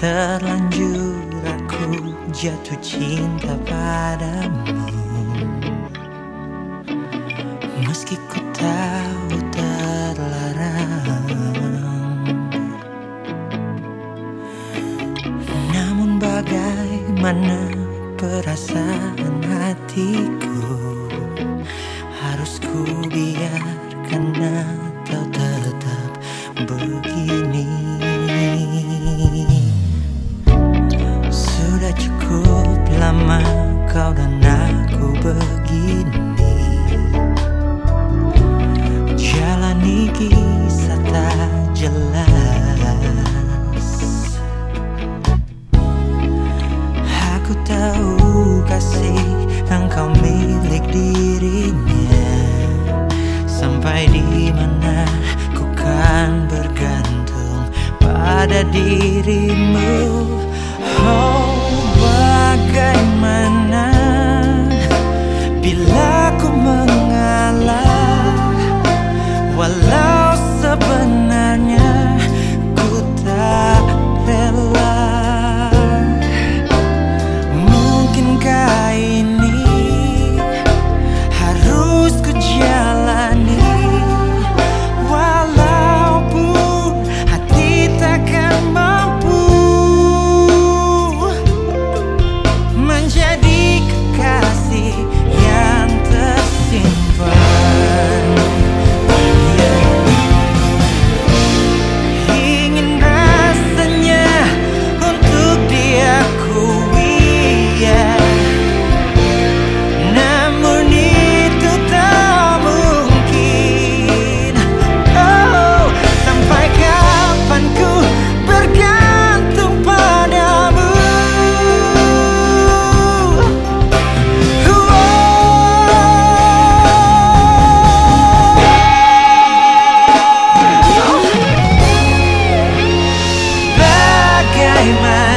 Terlanjur aku jatuh cinta padamu. Meski ku tahu terlarang. Namun bagaimana perasaan hatiku? Harus ku biarkan atau kau dan aku begini. Jalani kisah tak jelas. Aku tahu kasih engkau milik dirinya. Sampai di mana ku kan bergantung pada dirimu Bagaimana bila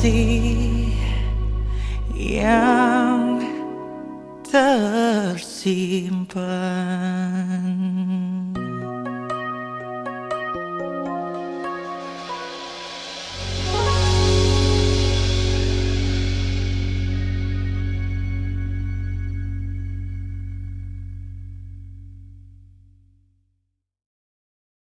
kekasih yang tersimpan